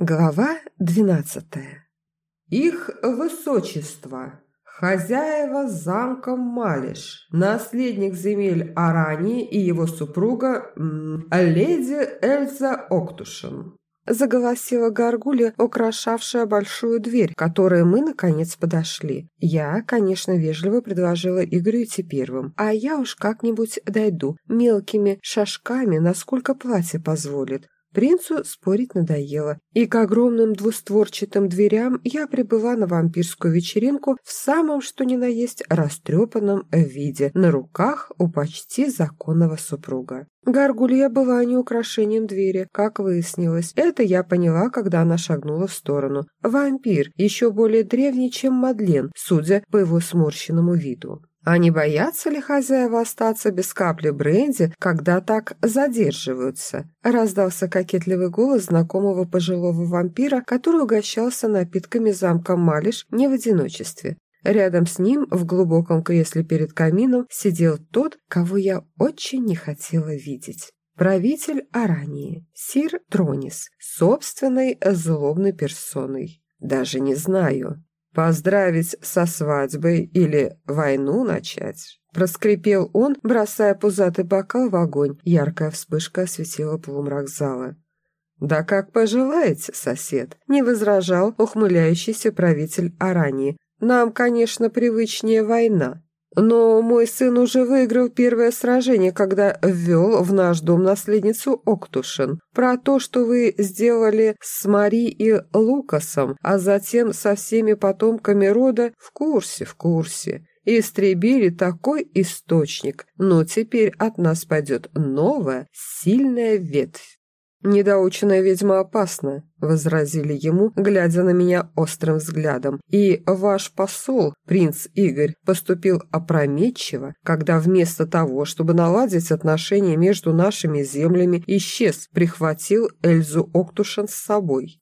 Глава двенадцатая. Их высочество, хозяева замка Малиш, наследник земель Арани и его супруга леди Эльза Октушин. Заголосила горгулья, украшавшая большую дверь, к которой мы, наконец, подошли. Я, конечно, вежливо предложила Игорю идти первым, а я уж как-нибудь дойду, мелкими шажками, насколько платье позволит. Принцу спорить надоело, и к огромным двустворчатым дверям я прибыла на вампирскую вечеринку в самом что ни на есть растрепанном виде, на руках у почти законного супруга. Гаргулья была не украшением двери, как выяснилось. Это я поняла, когда она шагнула в сторону. Вампир, еще более древний, чем Мадлен, судя по его сморщенному виду. А не боятся ли хозяева остаться без капли бренди, когда так задерживаются? Раздался кокетливый голос знакомого пожилого вампира, который угощался напитками замка Малиш не в одиночестве. Рядом с ним, в глубоком кресле перед камином, сидел тот, кого я очень не хотела видеть. Правитель Арании, сир Тронис, собственной злобной персоной. Даже не знаю, «Поздравить со свадьбой или войну начать?» Проскрипел он, бросая пузатый бокал в огонь. Яркая вспышка осветила полумрак зала. «Да как пожелаете, сосед», — не возражал ухмыляющийся правитель Арании. «Нам, конечно, привычнее война, но мой сын уже выиграл первое сражение, когда ввел в наш дом наследницу Октушин. Про то, что вы сделали с Мари и Лукасом, а затем со всеми потомками рода, в курсе, в курсе. Истребили такой источник, но теперь от нас пойдет новая, сильная ветвь. «Недоученная ведьма опасна», — возразили ему, глядя на меня острым взглядом. «И ваш посол, принц Игорь, поступил опрометчиво, когда вместо того, чтобы наладить отношения между нашими землями, исчез, прихватил Эльзу Октушен с собой».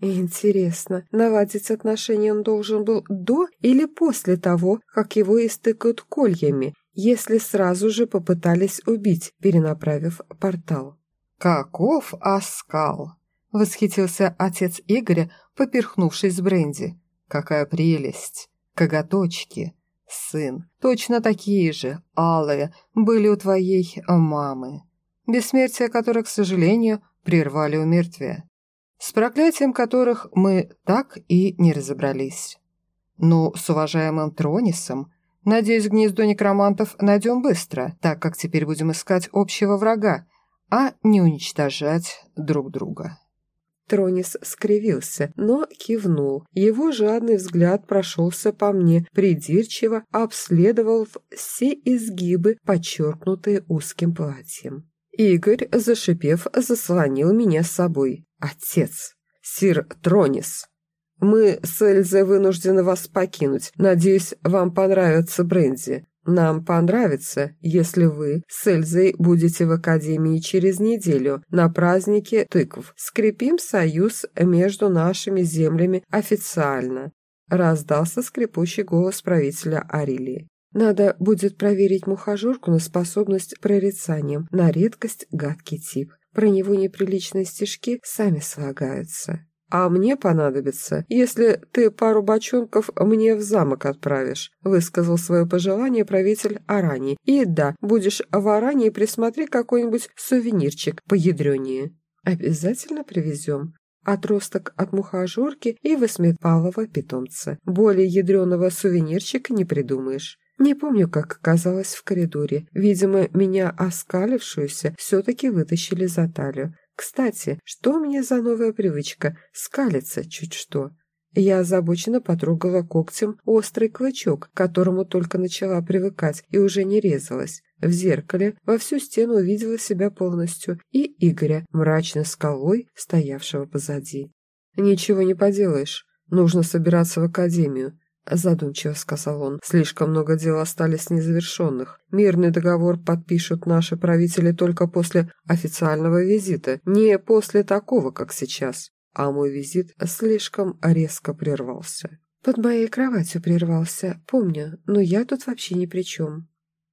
Интересно, наладить отношения он должен был до или после того, как его истыкают кольями, если сразу же попытались убить, перенаправив портал? «Каков оскал!» — восхитился отец Игоря, поперхнувшись с бренди. «Какая прелесть! Коготочки! Сын, точно такие же, алые, были у твоей мамы, бессмертие которых, к сожалению, прервали у мертвия, с проклятием которых мы так и не разобрались. Ну, с уважаемым Тронисом, надеюсь, гнездо некромантов найдем быстро, так как теперь будем искать общего врага, а не уничтожать друг друга. Тронис скривился, но кивнул. Его жадный взгляд прошелся по мне, придирчиво обследовал все изгибы, подчеркнутые узким платьем. Игорь, зашипев, заслонил меня с собой. «Отец! Сир Тронис!» «Мы с Эльзой вынуждены вас покинуть. Надеюсь, вам понравится бренди. Нам понравится, если вы с Эльзой будете в Академии через неделю на празднике тыкв. Скрепим союз между нашими землями официально», – раздался скрипучий голос правителя Арилии. «Надо будет проверить мухожурку на способность прорицанием, на редкость гадкий тип. Про него неприличные стишки сами слагаются». «А мне понадобится, если ты пару бочонков мне в замок отправишь», высказал свое пожелание правитель Арани. «И да, будешь в Арании, присмотри какой-нибудь сувенирчик поядренее». «Обязательно привезем», отросток от мухожорки и восьмипалого питомца. Более ядреного сувенирчика не придумаешь. Не помню, как оказалось в коридоре. Видимо, меня оскалившуюся все-таки вытащили за талию. Кстати, что у меня за новая привычка? Скалиться чуть что. Я озабоченно потрогала когтем острый клычок, к которому только начала привыкать и уже не резалась. В зеркале во всю стену увидела себя полностью и Игоря, мрачно скалой, стоявшего позади. «Ничего не поделаешь. Нужно собираться в академию. Задумчиво сказал он. Слишком много дел остались незавершенных. Мирный договор подпишут наши правители только после официального визита, не после такого, как сейчас. А мой визит слишком резко прервался. Под моей кроватью прервался, помню, но я тут вообще ни при чем.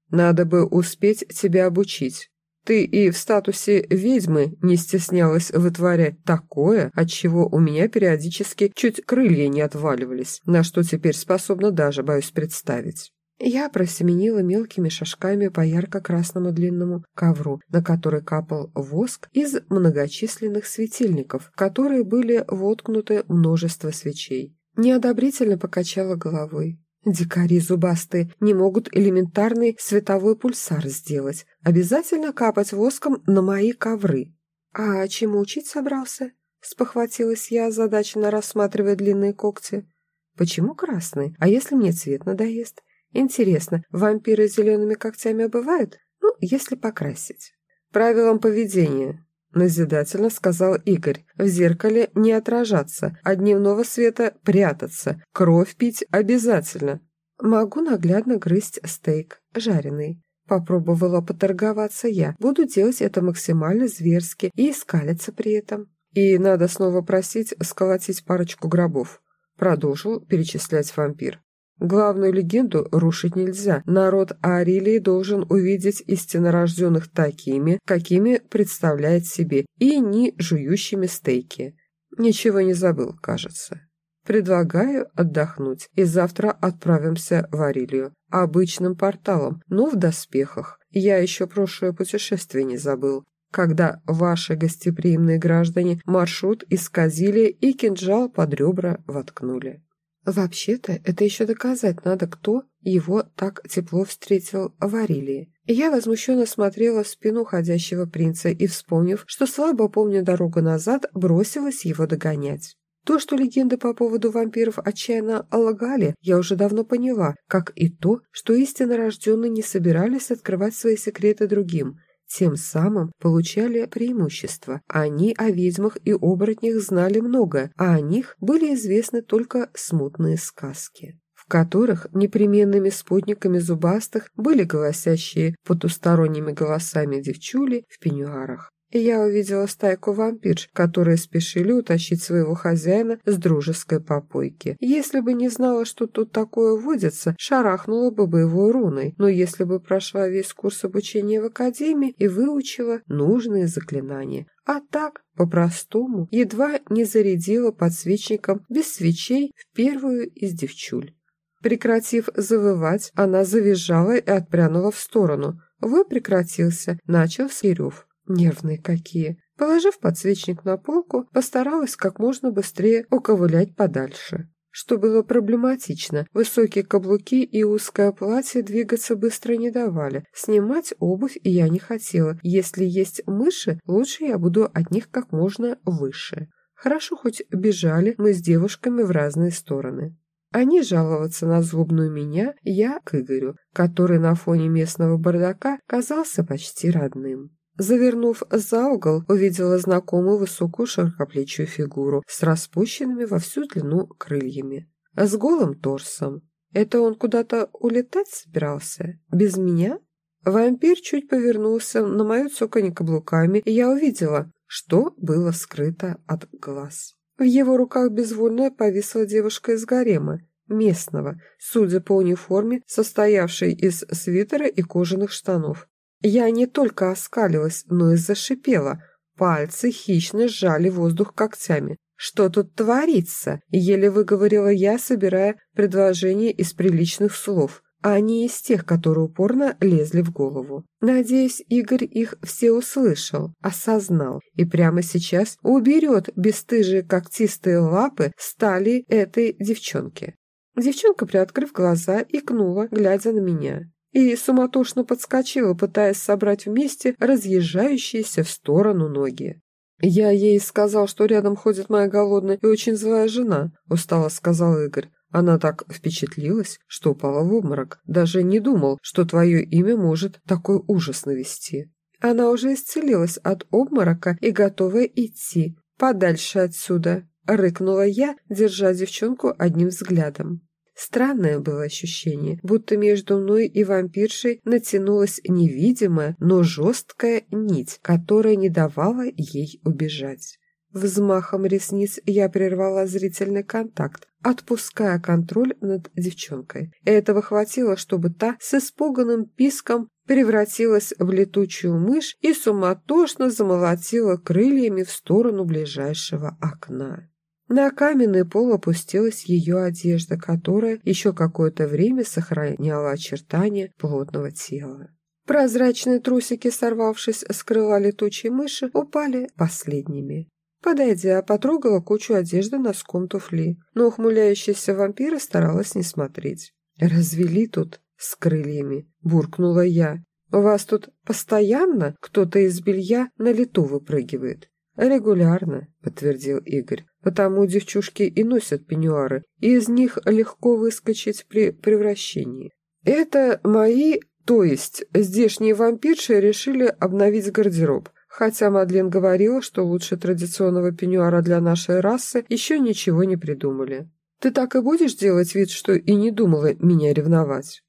Надо бы успеть тебя обучить. Ты и в статусе ведьмы не стеснялась вытворять такое, от чего у меня периодически чуть крылья не отваливались, на что теперь способна даже, боюсь представить. Я просеменила мелкими шажками по ярко-красному длинному ковру, на который капал воск из многочисленных светильников, в которые были воткнуты множество свечей. Неодобрительно покачала головой. Дикари зубастые не могут элементарный световой пульсар сделать. Обязательно капать воском на мои ковры. А чему учить собрался? Спохватилась я, озадаченно рассматривая длинные когти. Почему красный? А если мне цвет надоест? Интересно, вампиры зелеными когтями бывают? Ну, если покрасить. Правилам поведения. Назидательно сказал Игорь. В зеркале не отражаться, от дневного света прятаться, кровь пить обязательно. Могу наглядно грызть стейк, жареный. Попробовала поторговаться я. Буду делать это максимально зверски и скалиться при этом. И надо снова просить сколотить парочку гробов. Продолжил перечислять вампир. Главную легенду рушить нельзя. Народ Арилии должен увидеть истиннорожденных такими, какими представляет себе, и не жующими стейки. Ничего не забыл, кажется. Предлагаю отдохнуть, и завтра отправимся в Арилию. Обычным порталом, но в доспехах. Я еще прошлое путешествие не забыл когда ваши гостеприимные граждане маршрут исказили и кинжал под ребра воткнули. Вообще-то, это еще доказать надо, кто его так тепло встретил в Арилии. Я возмущенно смотрела в спину ходящего принца и, вспомнив, что слабо помню дорогу назад, бросилась его догонять. То, что легенды по поводу вампиров отчаянно лгали, я уже давно поняла, как и то, что истинно рожденные не собирались открывать свои секреты другим, тем самым получали преимущество. Они о ведьмах и оборотнях знали много, а о них были известны только смутные сказки в которых непременными спутниками зубастых были голосящие потусторонними голосами девчули в пеньюарах я увидела стайку вампирш, которые спешили утащить своего хозяина с дружеской попойки. Если бы не знала, что тут такое водится, шарахнула бы боевой руной, но если бы прошла весь курс обучения в академии и выучила нужные заклинания. А так, по-простому, едва не зарядила подсвечником без свечей в первую из девчуль. Прекратив завывать, она завизжала и отпрянула в сторону. Вы прекратился, начал Серев. Нервные какие. Положив подсвечник на полку, постаралась как можно быстрее уковылять подальше. Что было проблематично, высокие каблуки и узкое платье двигаться быстро не давали. Снимать обувь я не хотела. Если есть мыши, лучше я буду от них как можно выше. Хорошо хоть бежали мы с девушками в разные стороны. Они жаловаться на злобную меня, я к Игорю, который на фоне местного бардака казался почти родным. Завернув за угол, увидела знакомую высокую широкоплечую фигуру с распущенными во всю длину крыльями. С голым торсом. Это он куда-то улетать собирался? Без меня? Вампир чуть повернулся на мою цоканье каблуками, и я увидела, что было скрыто от глаз. В его руках безвольно повисла девушка из гарема, местного, судя по униформе, состоявшей из свитера и кожаных штанов. Я не только оскалилась, но и зашипела. Пальцы хищно сжали воздух когтями. «Что тут творится?» – еле выговорила я, собирая предложение из приличных слов, а не из тех, которые упорно лезли в голову. Надеюсь, Игорь их все услышал, осознал, и прямо сейчас уберет бесстыжие когтистые лапы стали этой девчонки. Девчонка, приоткрыв глаза, икнула, глядя на меня и суматошно подскочила, пытаясь собрать вместе разъезжающиеся в сторону ноги. «Я ей сказал, что рядом ходит моя голодная и очень злая жена», – устало сказал Игорь. Она так впечатлилась, что упала в обморок. Даже не думал, что твое имя может такой ужас навести. Она уже исцелилась от обморока и готова идти. «Подальше отсюда!» – рыкнула я, держа девчонку одним взглядом. Странное было ощущение, будто между мной и вампиршей натянулась невидимая, но жесткая нить, которая не давала ей убежать. Взмахом ресниц я прервала зрительный контакт, отпуская контроль над девчонкой. Этого хватило, чтобы та с испуганным писком превратилась в летучую мышь и суматошно замолотила крыльями в сторону ближайшего окна. На каменный пол опустилась ее одежда, которая еще какое-то время сохраняла очертания плотного тела. Прозрачные трусики, сорвавшись с крыла летучей мыши, упали последними. Подойдя, потрогала кучу одежды носком туфли, но ухмыляющаяся вампира старалась не смотреть. «Развели тут с крыльями», — буркнула я. «У вас тут постоянно кто-то из белья на лету выпрыгивает?» «Регулярно», — подтвердил Игорь. «Потому девчушки и носят пеньюары, и из них легко выскочить при превращении. Это мои, то есть здешние вампирши решили обновить гардероб, хотя Мадлен говорила, что лучше традиционного пеньюара для нашей расы еще ничего не придумали. Ты так и будешь делать вид, что и не думала меня ревновать?»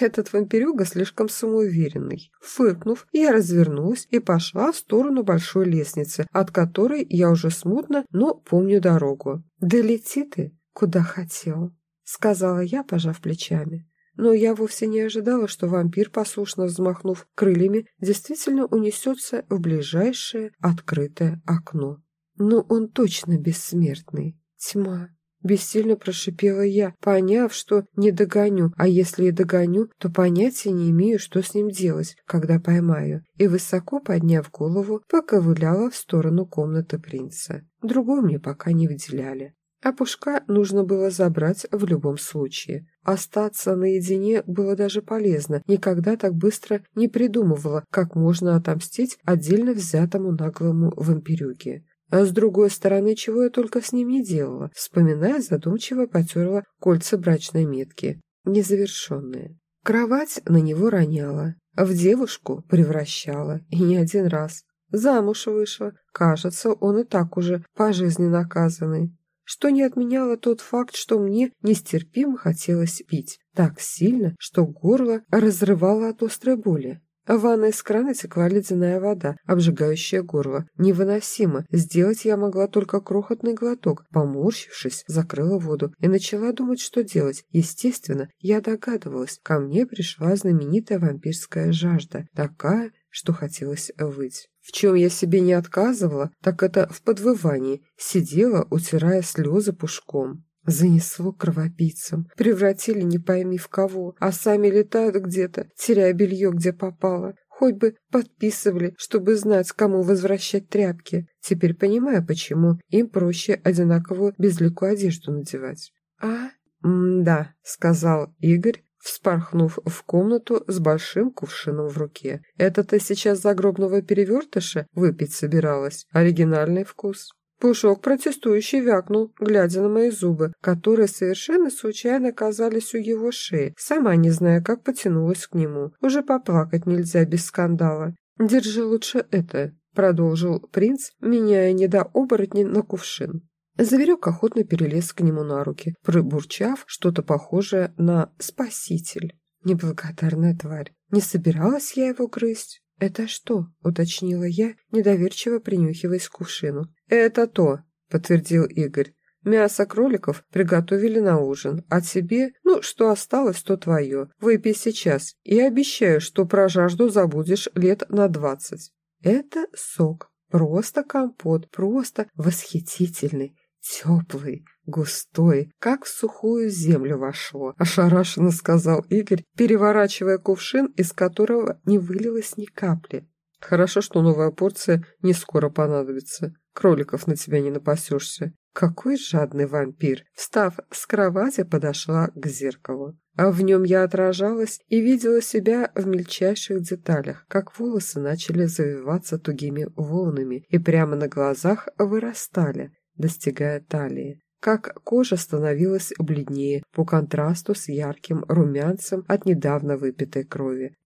Этот вампирюга слишком самоуверенный. Фыркнув, я развернулась и пошла в сторону большой лестницы, от которой я уже смутно, но помню дорогу. «Да лети ты, куда хотел», — сказала я, пожав плечами. Но я вовсе не ожидала, что вампир, послушно взмахнув крыльями, действительно унесется в ближайшее открытое окно. Но он точно бессмертный. Тьма. Бессильно прошипела я, поняв, что не догоню, а если и догоню, то понятия не имею, что с ним делать, когда поймаю, и, высоко подняв голову, поковыляла в сторону комнаты принца. Другую мне пока не выделяли. А Пушка нужно было забрать в любом случае. Остаться наедине было даже полезно. Никогда так быстро не придумывала, как можно отомстить отдельно взятому наглому вампирюге. А с другой стороны, чего я только с ним не делала, вспоминая, задумчиво потерла кольца брачной метки, незавершенные. Кровать на него роняла, в девушку превращала, и не один раз. Замуж вышла, кажется, он и так уже пожизненно наказанный. Что не отменяло тот факт, что мне нестерпимо хотелось пить, так сильно, что горло разрывало от острой боли. В ванной из крана текла ледяная вода, обжигающая горло. Невыносимо. Сделать я могла только крохотный глоток. Поморщившись, закрыла воду и начала думать, что делать. Естественно, я догадывалась. Ко мне пришла знаменитая вампирская жажда. Такая, что хотелось выть. В чем я себе не отказывала, так это в подвывании. Сидела, утирая слезы пушком. Занесло кровопийцам, превратили не пойми в кого, а сами летают где-то, теряя белье, где попало. Хоть бы подписывали, чтобы знать, кому возвращать тряпки. Теперь понимаю, почему им проще одинаковую безликую одежду надевать. «А? да», — сказал Игорь, вспорхнув в комнату с большим кувшином в руке. «Это ты сейчас загробного перевертыша выпить собиралась? Оригинальный вкус». Пушок протестующий вякнул, глядя на мои зубы, которые совершенно случайно оказались у его шеи, сама не зная, как потянулась к нему. Уже поплакать нельзя без скандала. «Держи лучше это», — продолжил принц, меняя недооборотни на кувшин. Зверек охотно перелез к нему на руки, пробурчав что-то похожее на «спаситель». Неблагодарная тварь. Не собиралась я его грызть. «Это что?» — уточнила я, недоверчиво принюхиваясь к кувшину. «Это то», — подтвердил Игорь. «Мясо кроликов приготовили на ужин, а тебе, ну, что осталось, то твое. Выпей сейчас, и обещаю, что про жажду забудешь лет на двадцать». «Это сок, просто компот, просто восхитительный, теплый, густой, как в сухую землю вошло», – ошарашенно сказал Игорь, переворачивая кувшин, из которого не вылилось ни капли. «Хорошо, что новая порция не скоро понадобится. Кроликов на тебя не напасешься. Какой жадный вампир!» Встав с кровати, подошла к зеркалу. А в нем я отражалась и видела себя в мельчайших деталях, как волосы начали завиваться тугими волнами и прямо на глазах вырастали, достигая талии как кожа становилась бледнее по контрасту с ярким румянцем от недавно выпитой крови.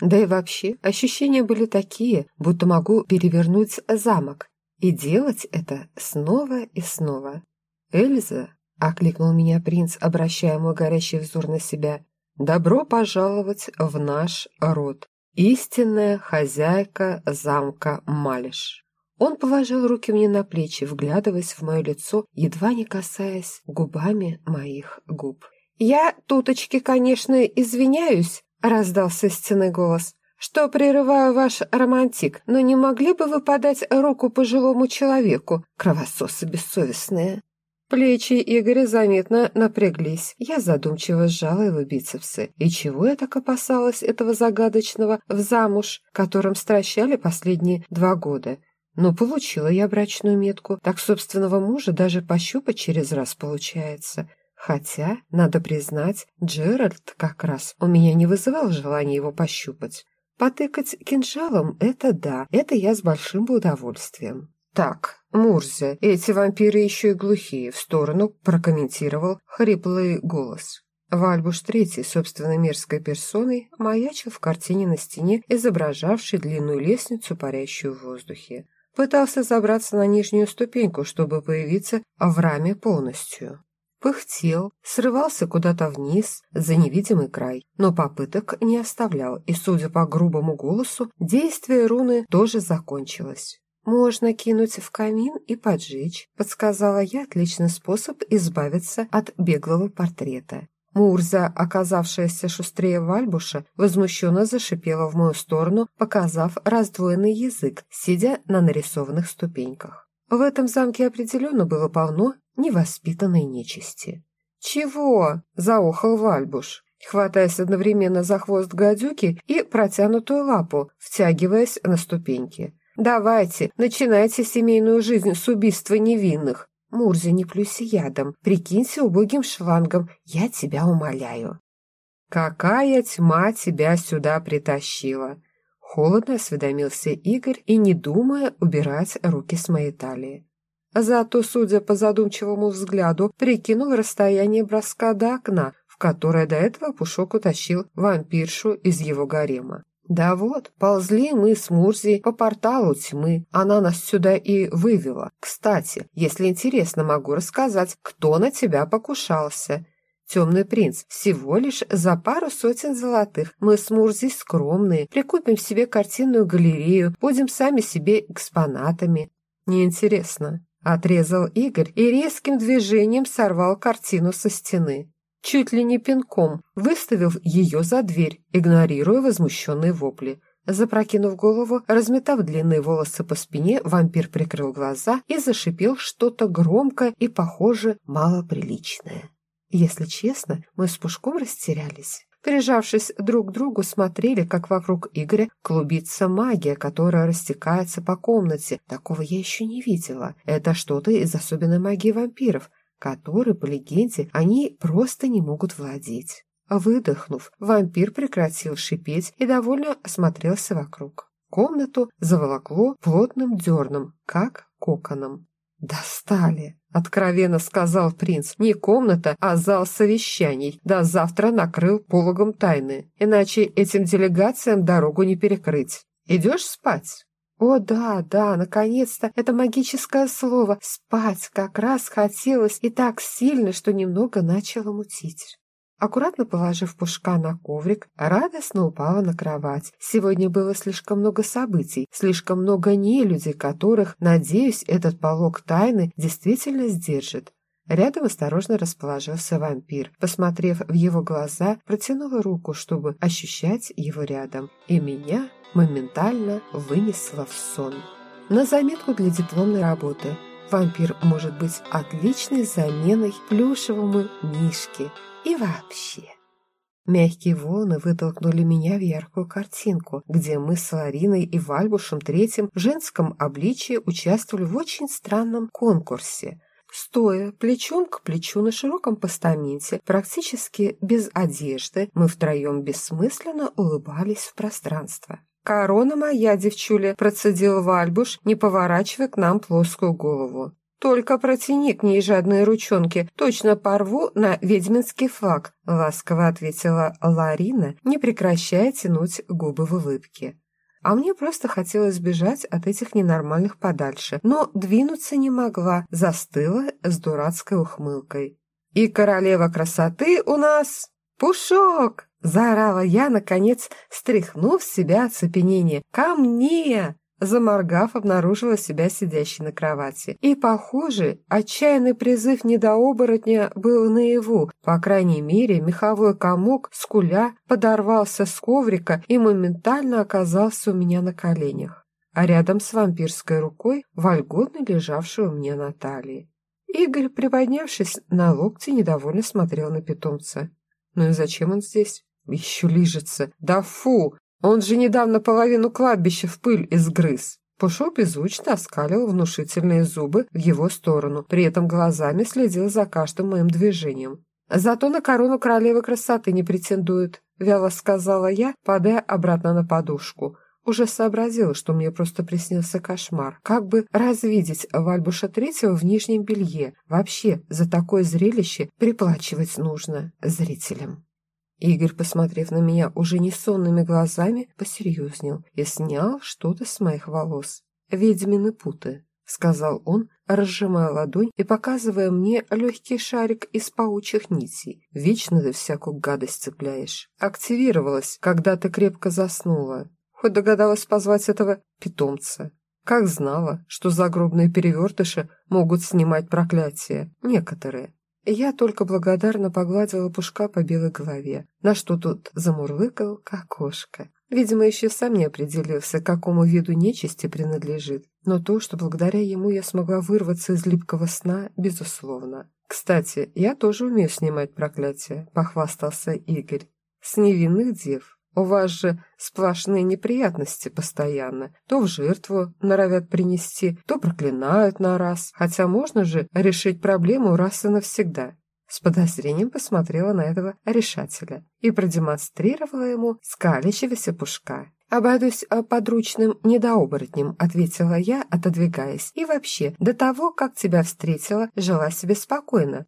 Да и вообще, ощущения были такие, будто могу перевернуть замок и делать это снова и снова. «Эльза», — окликнул меня принц, обращая мой горящий взор на себя, «добро пожаловать в наш род, истинная хозяйка замка Малиш». Он положил руки мне на плечи, вглядываясь в мое лицо, едва не касаясь губами моих губ. «Я, туточки, конечно, извиняюсь», — раздался стены голос, «что прерываю ваш романтик, но не могли бы вы подать руку пожилому человеку, кровососы бессовестные?» Плечи Игоря заметно напряглись. Я задумчиво сжала его бицепсы. И чего я так опасалась этого загадочного в замуж, которым стращали последние два года? Ну, получила я брачную метку. Так собственного мужа даже пощупать через раз получается. Хотя, надо признать, Джеральд как раз у меня не вызывал желания его пощупать. Потыкать кинжалом — это да, это я с большим удовольствием. Так, Мурзе, эти вампиры еще и глухие, в сторону прокомментировал хриплый голос. Вальбуш Третий, собственно мерзкой персоной, маячил в картине на стене, изображавшей длинную лестницу, парящую в воздухе. Пытался забраться на нижнюю ступеньку, чтобы появиться в раме полностью. Пыхтел, срывался куда-то вниз, за невидимый край, но попыток не оставлял, и, судя по грубому голосу, действие руны тоже закончилось. «Можно кинуть в камин и поджечь», — подсказала я отличный способ избавиться от беглого портрета. Мурза, оказавшаяся шустрее Вальбуша, возмущенно зашипела в мою сторону, показав раздвоенный язык, сидя на нарисованных ступеньках. В этом замке определенно было полно невоспитанной нечисти. «Чего?» – заохал Вальбуш, хватаясь одновременно за хвост гадюки и протянутую лапу, втягиваясь на ступеньки. Давайте, начинайте семейную жизнь с убийства невинных. Мурзи, не плюйся ядом, прикинься убогим шлангом, я тебя умоляю. Какая тьма тебя сюда притащила? Холодно осведомился Игорь и, не думая, убирать руки с моей талии. Зато, судя по задумчивому взгляду, прикинул расстояние броска до окна, в которое до этого Пушок утащил вампиршу из его гарема. Да вот, ползли мы с Мурзией по порталу тьмы. Она нас сюда и вывела. Кстати, если интересно, могу рассказать, кто на тебя покушался. Темный принц, всего лишь за пару сотен золотых. Мы с Мурзей скромные, прикупим себе картинную галерею, будем сами себе экспонатами. Неинтересно. Отрезал Игорь и резким движением сорвал картину со стены чуть ли не пинком, выставив ее за дверь, игнорируя возмущенные вопли. Запрокинув голову, разметав длинные волосы по спине, вампир прикрыл глаза и зашипел что-то громкое и, похоже, малоприличное. Если честно, мы с Пушком растерялись. Прижавшись друг к другу, смотрели, как вокруг Игоря клубится магия, которая растекается по комнате. Такого я еще не видела. Это что-то из особенной магии вампиров который, по легенде, они просто не могут владеть. Выдохнув, вампир прекратил шипеть и довольно осмотрелся вокруг. Комнату заволокло плотным дерном, как коконом. «Достали!» — откровенно сказал принц. «Не комната, а зал совещаний. Да завтра накрыл пологом тайны. Иначе этим делегациям дорогу не перекрыть. Идешь спать?» О, да, да, наконец-то это магическое слово «спать» как раз хотелось и так сильно, что немного начало мутить. Аккуратно положив пушка на коврик, радостно упала на кровать. Сегодня было слишком много событий, слишком много нелюдей, которых, надеюсь, этот полог тайны действительно сдержит. Рядом осторожно расположился вампир. Посмотрев в его глаза, протянула руку, чтобы ощущать его рядом. И меня моментально вынесла в сон. На заметку для дипломной работы. Вампир может быть отличной заменой плюшевому мишке. И вообще. Мягкие волны вытолкнули меня в яркую картинку, где мы с Лариной и Вальбушем Третьим в женском обличии участвовали в очень странном конкурсе. Стоя плечом к плечу на широком постаменте, практически без одежды, мы втроем бессмысленно улыбались в пространство. «Корона моя, девчуля», – процедил Вальбуш, не поворачивая к нам плоскую голову. «Только протяни к ней жадные ручонки, точно порву на ведьминский флаг», – ласково ответила Ларина, не прекращая тянуть губы в улыбке. А мне просто хотелось бежать от этих ненормальных подальше, но двинуться не могла, застыла с дурацкой ухмылкой. «И королева красоты у нас Пушок!» Заорала я, наконец, стряхнув себя оцепенение. «Ко мне!» Заморгав, обнаружила себя сидящей на кровати. И, похоже, отчаянный призыв недооборотня был наяву. По крайней мере, меховой комок, скуля, подорвался с коврика и моментально оказался у меня на коленях. А рядом с вампирской рукой, вольготно лежавшей у меня на талии. Игорь, приподнявшись на локте, недовольно смотрел на питомца. «Ну и зачем он здесь?» «Еще лижется! Да фу! Он же недавно половину кладбища в пыль изгрыз!» Пушок беззвучно оскалил внушительные зубы в его сторону, при этом глазами следил за каждым моим движением. «Зато на корону королевы красоты не претендует», — вяло сказала я, падая обратно на подушку — уже сообразила, что мне просто приснился кошмар. Как бы развидеть Вальбуша Третьего в нижнем белье? Вообще, за такое зрелище приплачивать нужно зрителям. Игорь, посмотрев на меня уже не сонными глазами, посерьезнел и снял что-то с моих волос. «Ведьмины путы», — сказал он, разжимая ладонь и показывая мне легкий шарик из паучьих нитей. «Вечно ты всякую гадость цепляешь. Активировалась, когда ты крепко заснула. Хоть догадалась позвать этого питомца. Как знала, что загробные перевертыши могут снимать проклятие. Некоторые. Я только благодарно погладила Пушка по белой голове, на что тут замурлыкал, как кошка. Видимо, еще сам не определился, к какому виду нечисти принадлежит. Но то, что благодаря ему я смогла вырваться из липкого сна, безусловно. «Кстати, я тоже умею снимать проклятие», — похвастался Игорь. «С невинных дев». У вас же сплошные неприятности постоянно. То в жертву норовят принести, то проклинают на раз. Хотя можно же решить проблему раз и навсегда. С подозрением посмотрела на этого решателя и продемонстрировала ему скалящегося пушка. «Обойдусь а, подручным недооборотнем», — ответила я, отодвигаясь. «И вообще, до того, как тебя встретила, жила себе спокойно.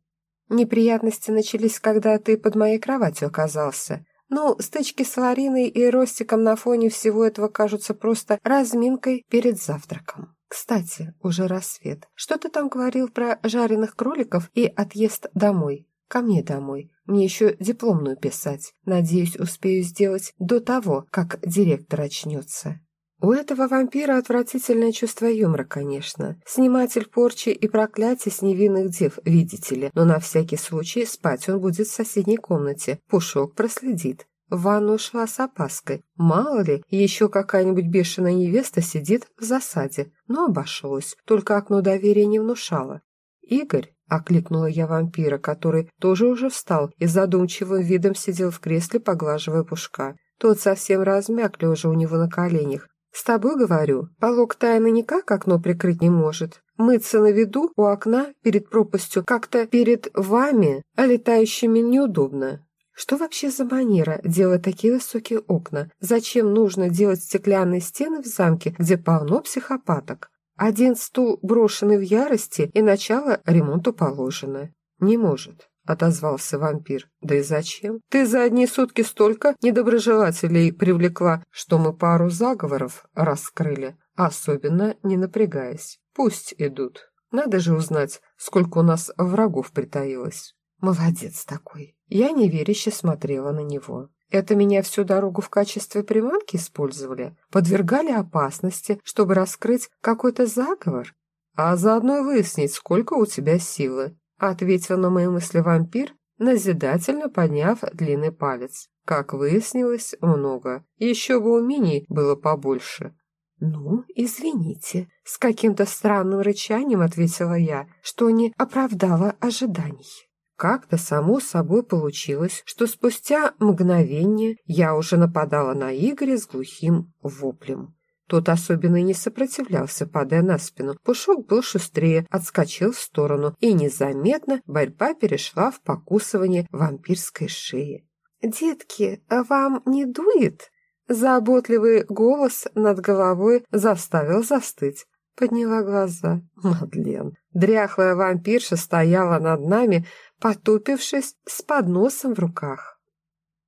Неприятности начались, когда ты под моей кроватью оказался. Ну, стычки с Лариной и Ростиком на фоне всего этого кажутся просто разминкой перед завтраком. Кстати, уже рассвет. Что ты там говорил про жареных кроликов и отъезд домой? Ко мне домой. Мне еще дипломную писать. Надеюсь, успею сделать до того, как директор очнется. У этого вампира отвратительное чувство юмора, конечно. Сниматель порчи и проклятий с невинных дев, видите ли. Но на всякий случай спать он будет в соседней комнате. Пушок проследит. В ванну шла с опаской. Мало ли, еще какая-нибудь бешеная невеста сидит в засаде. Но обошлось, только окно доверия не внушало. «Игорь», — окликнула я вампира, который тоже уже встал и задумчивым видом сидел в кресле, поглаживая пушка. Тот совсем размяк, лежа у него на коленях. «С тобой, говорю, полог тайны никак окно прикрыть не может. Мыться на виду у окна перед пропастью как-то перед вами, а летающими неудобно. Что вообще за манера делать такие высокие окна? Зачем нужно делать стеклянные стены в замке, где полно психопаток? Один стул брошенный в ярости, и начало ремонту положено. Не может отозвался вампир. «Да и зачем? Ты за одни сутки столько недоброжелателей привлекла, что мы пару заговоров раскрыли, особенно не напрягаясь. Пусть идут. Надо же узнать, сколько у нас врагов притаилось». «Молодец такой!» Я неверяще смотрела на него. Это меня всю дорогу в качестве приманки использовали? Подвергали опасности, чтобы раскрыть какой-то заговор? А заодно выяснить, сколько у тебя силы ответил на мои мысли вампир, назидательно подняв длинный палец. Как выяснилось, много. Еще бы умений было побольше. «Ну, извините», — с каким-то странным рычанием ответила я, что не оправдала ожиданий. Как-то само собой получилось, что спустя мгновение я уже нападала на Игоря с глухим воплем. Тот особенно не сопротивлялся, падая на спину. Пушок был шустрее, отскочил в сторону, и незаметно борьба перешла в покусывание вампирской шеи. «Детки, вам не дует?» Заботливый голос над головой заставил застыть. Подняла глаза. Мадлен. Дряхлая вампирша стояла над нами, потупившись с подносом в руках.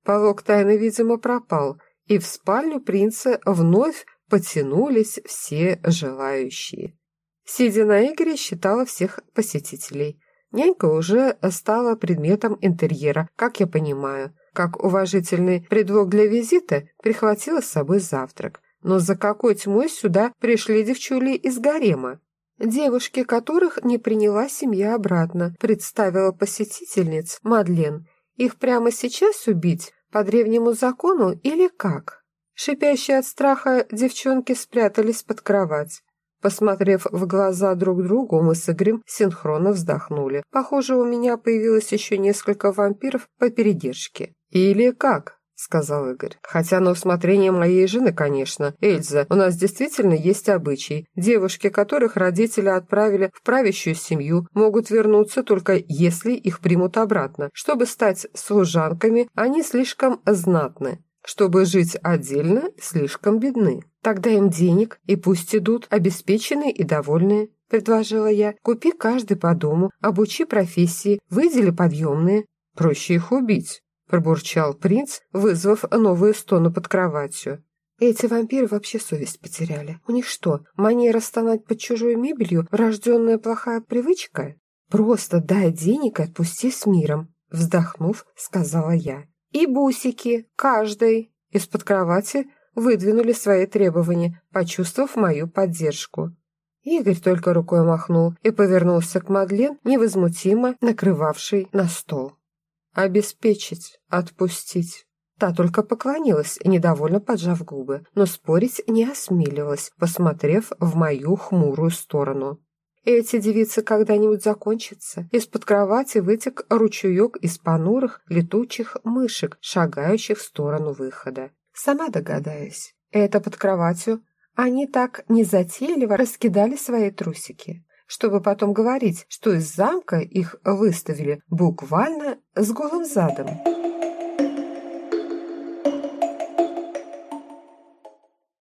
Полок тайны, видимо, пропал, и в спальню принца вновь потянулись все желающие. Сидя на Игоре, считала всех посетителей. Нянька уже стала предметом интерьера, как я понимаю. Как уважительный предлог для визита прихватила с собой завтрак. Но за какой тьмой сюда пришли девчули из гарема? Девушки, которых не приняла семья обратно, представила посетительниц Мадлен. Их прямо сейчас убить? По древнему закону или как? Шипящие от страха девчонки спрятались под кровать. Посмотрев в глаза друг другу, мы с Игорем синхронно вздохнули. Похоже, у меня появилось еще несколько вампиров по передержке. «Или как?» — сказал Игорь. «Хотя на усмотрение моей жены, конечно. Эльза, у нас действительно есть обычай. Девушки, которых родители отправили в правящую семью, могут вернуться только если их примут обратно. Чтобы стать служанками, они слишком знатны. Чтобы жить отдельно, слишком бедны. Тогда им денег, и пусть идут обеспеченные и довольные, предложила я. Купи каждый по дому, обучи профессии, выдели подъемные. Проще их убить, пробурчал принц, вызвав новые стоны под кроватью. Эти вампиры вообще совесть потеряли. У них что, манера стонать под чужой мебелью, врожденная плохая привычка? Просто дай денег и отпусти с миром, вздохнув, сказала я. И бусики, каждый. Из-под кровати выдвинули свои требования, почувствовав мою поддержку. Игорь только рукой махнул и повернулся к Мадлен, невозмутимо накрывавшей на стол. «Обеспечить, отпустить». Та только поклонилась, недовольно поджав губы, но спорить не осмеливалась, посмотрев в мою хмурую сторону. Эти девицы когда-нибудь закончатся. Из-под кровати вытек ручеек из понурых летучих мышек, шагающих в сторону выхода. Сама догадаюсь. Это под кроватью они так незатейливо раскидали свои трусики, чтобы потом говорить, что из замка их выставили буквально с голым задом.